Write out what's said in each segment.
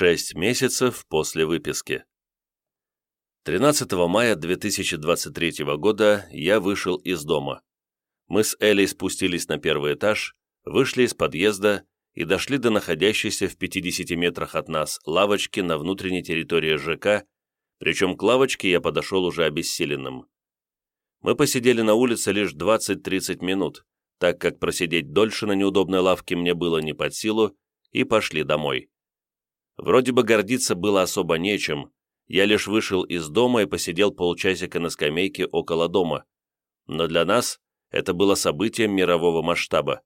Шесть месяцев после выписки. 13 мая 2023 года я вышел из дома. Мы с Элей спустились на первый этаж, вышли из подъезда и дошли до находящейся в 50 метрах от нас лавочки на внутренней территории ЖК, причем к лавочке я подошел уже обессиленным. Мы посидели на улице лишь 20-30 минут, так как просидеть дольше на неудобной лавке мне было не под силу, и пошли домой. Вроде бы гордиться было особо нечем, я лишь вышел из дома и посидел полчасика на скамейке около дома. Но для нас это было событием мирового масштаба.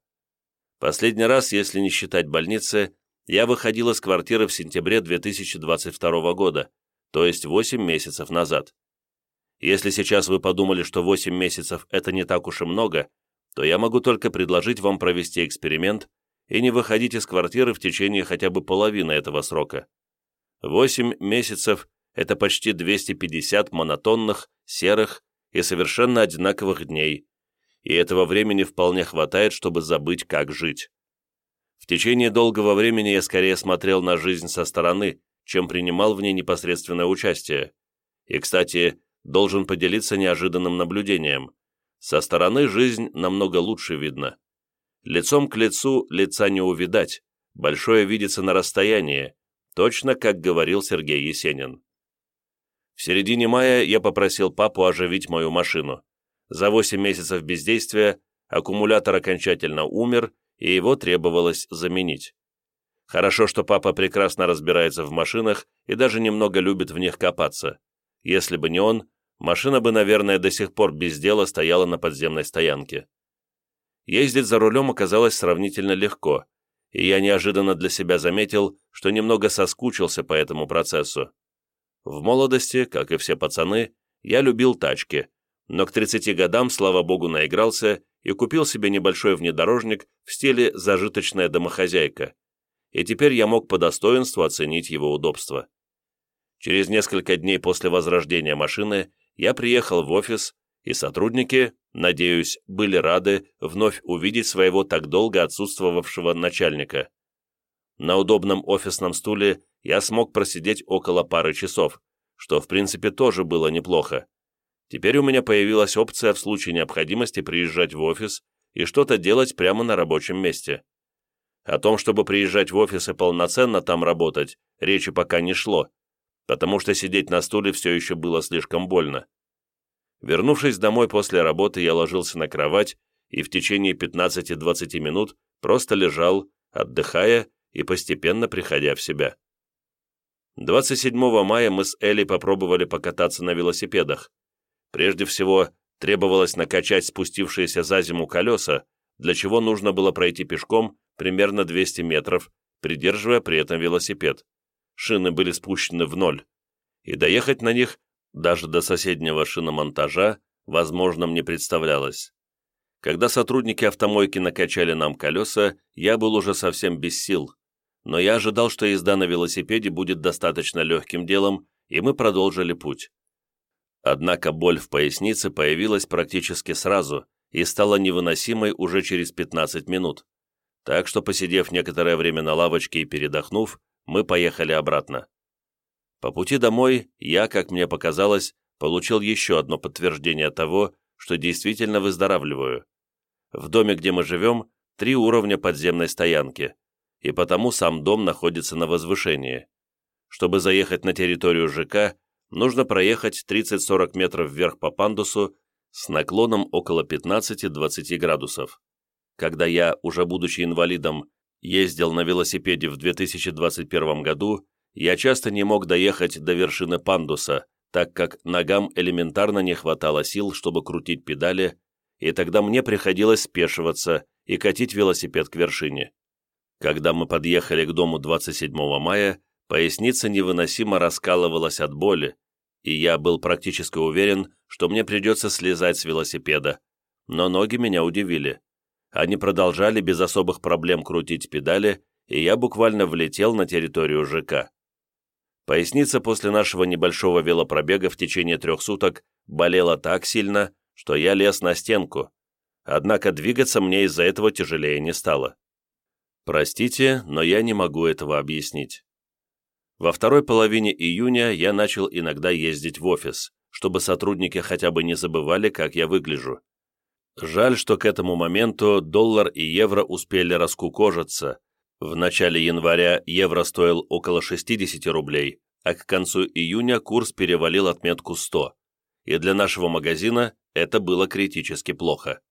Последний раз, если не считать больницы, я выходил из квартиры в сентябре 2022 года, то есть 8 месяцев назад. Если сейчас вы подумали, что 8 месяцев – это не так уж и много, то я могу только предложить вам провести эксперимент и не выходить из квартиры в течение хотя бы половины этого срока. 8 месяцев – это почти 250 монотонных, серых и совершенно одинаковых дней, и этого времени вполне хватает, чтобы забыть, как жить. В течение долгого времени я скорее смотрел на жизнь со стороны, чем принимал в ней непосредственное участие. И, кстати, должен поделиться неожиданным наблюдением. Со стороны жизнь намного лучше видно. Лицом к лицу лица не увидать, большое видится на расстоянии, точно как говорил Сергей Есенин. В середине мая я попросил папу оживить мою машину. За 8 месяцев бездействия аккумулятор окончательно умер, и его требовалось заменить. Хорошо, что папа прекрасно разбирается в машинах и даже немного любит в них копаться. Если бы не он, машина бы, наверное, до сих пор без дела стояла на подземной стоянке. Ездить за рулем оказалось сравнительно легко, и я неожиданно для себя заметил, что немного соскучился по этому процессу. В молодости, как и все пацаны, я любил тачки, но к 30 годам, слава богу, наигрался и купил себе небольшой внедорожник в стиле «зажиточная домохозяйка», и теперь я мог по достоинству оценить его удобство. Через несколько дней после возрождения машины я приехал в офис, и сотрудники, надеюсь, были рады вновь увидеть своего так долго отсутствовавшего начальника. На удобном офисном стуле я смог просидеть около пары часов, что в принципе тоже было неплохо. Теперь у меня появилась опция в случае необходимости приезжать в офис и что-то делать прямо на рабочем месте. О том, чтобы приезжать в офис и полноценно там работать, речи пока не шло, потому что сидеть на стуле все еще было слишком больно. Вернувшись домой после работы, я ложился на кровать и в течение 15-20 минут просто лежал, отдыхая и постепенно приходя в себя. 27 мая мы с Элли попробовали покататься на велосипедах. Прежде всего, требовалось накачать спустившиеся за зиму колеса, для чего нужно было пройти пешком примерно 200 метров, придерживая при этом велосипед. Шины были спущены в ноль. И доехать на них даже до соседнего шиномонтажа возможным не представлялось. Когда сотрудники автомойки накачали нам колеса, я был уже совсем без сил. Но я ожидал, что езда на велосипеде будет достаточно легким делом, и мы продолжили путь. Однако боль в пояснице появилась практически сразу и стала невыносимой уже через 15 минут. Так что, посидев некоторое время на лавочке и передохнув, мы поехали обратно. По пути домой я, как мне показалось, получил еще одно подтверждение того, что действительно выздоравливаю. В доме, где мы живем, три уровня подземной стоянки, и потому сам дом находится на возвышении. Чтобы заехать на территорию ЖК, нужно проехать 30-40 метров вверх по пандусу с наклоном около 15-20 градусов. Когда я, уже будучи инвалидом, ездил на велосипеде в 2021 году, я часто не мог доехать до вершины пандуса, так как ногам элементарно не хватало сил, чтобы крутить педали, и тогда мне приходилось спешиваться и катить велосипед к вершине. Когда мы подъехали к дому 27 мая, поясница невыносимо раскалывалась от боли, и я был практически уверен, что мне придется слезать с велосипеда. Но ноги меня удивили. Они продолжали без особых проблем крутить педали, и я буквально влетел на территорию ЖК. Поясница после нашего небольшого велопробега в течение трех суток болела так сильно, что я лез на стенку. Однако двигаться мне из-за этого тяжелее не стало. Простите, но я не могу этого объяснить. Во второй половине июня я начал иногда ездить в офис, чтобы сотрудники хотя бы не забывали, как я выгляжу. Жаль, что к этому моменту доллар и евро успели раскукожиться. В начале января евро стоил около 60 рублей, а к концу июня курс перевалил отметку 100. И для нашего магазина это было критически плохо.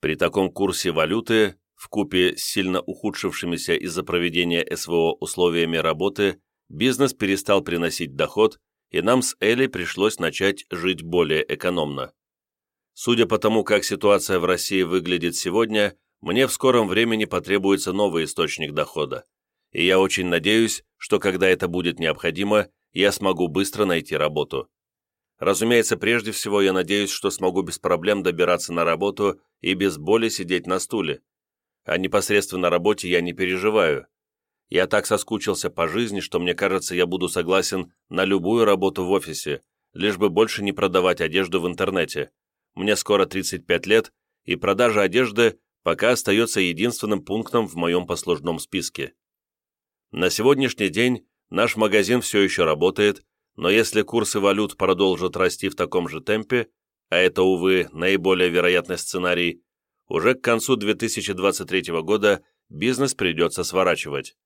При таком курсе валюты, в купе с сильно ухудшившимися из-за проведения СВО условиями работы, бизнес перестал приносить доход, и нам с Элли пришлось начать жить более экономно. Судя по тому, как ситуация в России выглядит сегодня, мне в скором времени потребуется новый источник дохода. И я очень надеюсь, что когда это будет необходимо, я смогу быстро найти работу. Разумеется, прежде всего я надеюсь, что смогу без проблем добираться на работу и без боли сидеть на стуле. О непосредственно работе я не переживаю. Я так соскучился по жизни, что мне кажется, я буду согласен на любую работу в офисе, лишь бы больше не продавать одежду в интернете. Мне скоро 35 лет, и продажа одежды пока остается единственным пунктом в моем послужном списке. На сегодняшний день наш магазин все еще работает, но если курсы валют продолжат расти в таком же темпе, а это, увы, наиболее вероятный сценарий, уже к концу 2023 года бизнес придется сворачивать.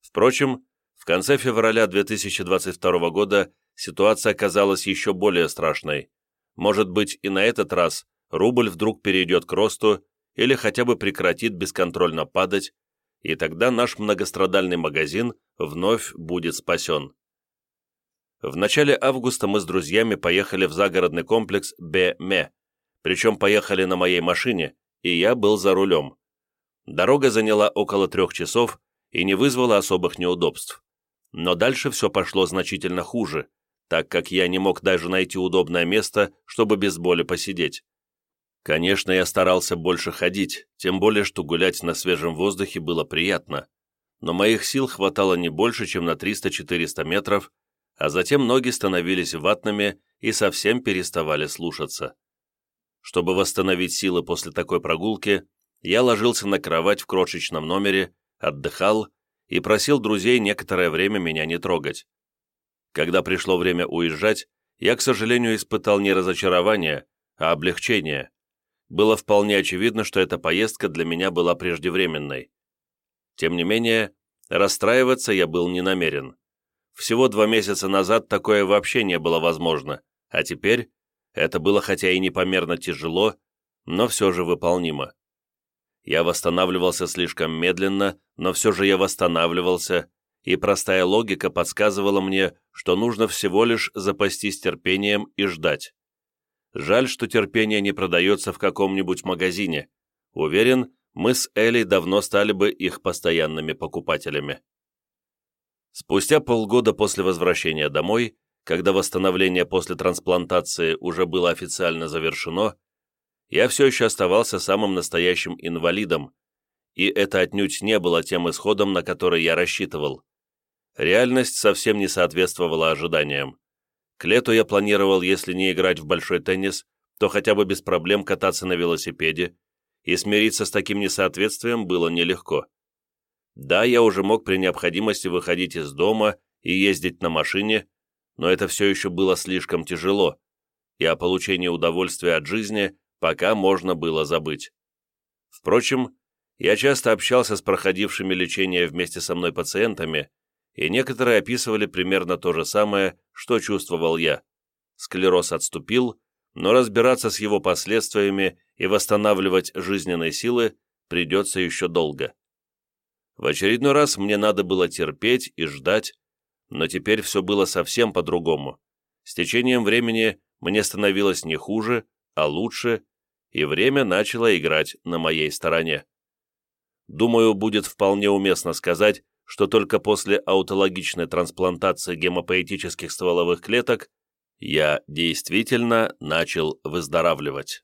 Впрочем, в конце февраля 2022 года ситуация оказалась еще более страшной. Может быть, и на этот раз рубль вдруг перейдет к росту или хотя бы прекратит бесконтрольно падать, и тогда наш многострадальный магазин вновь будет спасен. В начале августа мы с друзьями поехали в загородный комплекс Б-Ме, причем поехали на моей машине, и я был за рулем. Дорога заняла около трех часов и не вызвала особых неудобств. Но дальше все пошло значительно хуже, так как я не мог даже найти удобное место, чтобы без боли посидеть. Конечно, я старался больше ходить, тем более, что гулять на свежем воздухе было приятно. Но моих сил хватало не больше, чем на 300-400 метров, а затем ноги становились ватными и совсем переставали слушаться. Чтобы восстановить силы после такой прогулки, я ложился на кровать в крошечном номере, отдыхал и просил друзей некоторое время меня не трогать. Когда пришло время уезжать, я, к сожалению, испытал не разочарование, а облегчение. Было вполне очевидно, что эта поездка для меня была преждевременной. Тем не менее, расстраиваться я был не намерен. Всего два месяца назад такое вообще не было возможно, а теперь это было хотя и непомерно тяжело, но все же выполнимо. Я восстанавливался слишком медленно, но все же я восстанавливался, и простая логика подсказывала мне, что нужно всего лишь запастись терпением и ждать. Жаль, что терпение не продается в каком-нибудь магазине. Уверен, мы с Элей давно стали бы их постоянными покупателями. Спустя полгода после возвращения домой, когда восстановление после трансплантации уже было официально завершено, я все еще оставался самым настоящим инвалидом, и это отнюдь не было тем исходом, на который я рассчитывал. Реальность совсем не соответствовала ожиданиям. К лету я планировал, если не играть в большой теннис, то хотя бы без проблем кататься на велосипеде, и смириться с таким несоответствием было нелегко. Да, я уже мог при необходимости выходить из дома и ездить на машине, но это все еще было слишком тяжело, и о получении удовольствия от жизни пока можно было забыть. Впрочем, я часто общался с проходившими лечение вместе со мной пациентами, и некоторые описывали примерно то же самое, что чувствовал я. Склероз отступил, но разбираться с его последствиями и восстанавливать жизненные силы придется еще долго. В очередной раз мне надо было терпеть и ждать, но теперь все было совсем по-другому. С течением времени мне становилось не хуже, а лучше, и время начало играть на моей стороне. Думаю, будет вполне уместно сказать, что только после аутологичной трансплантации гемопоэтических стволовых клеток я действительно начал выздоравливать.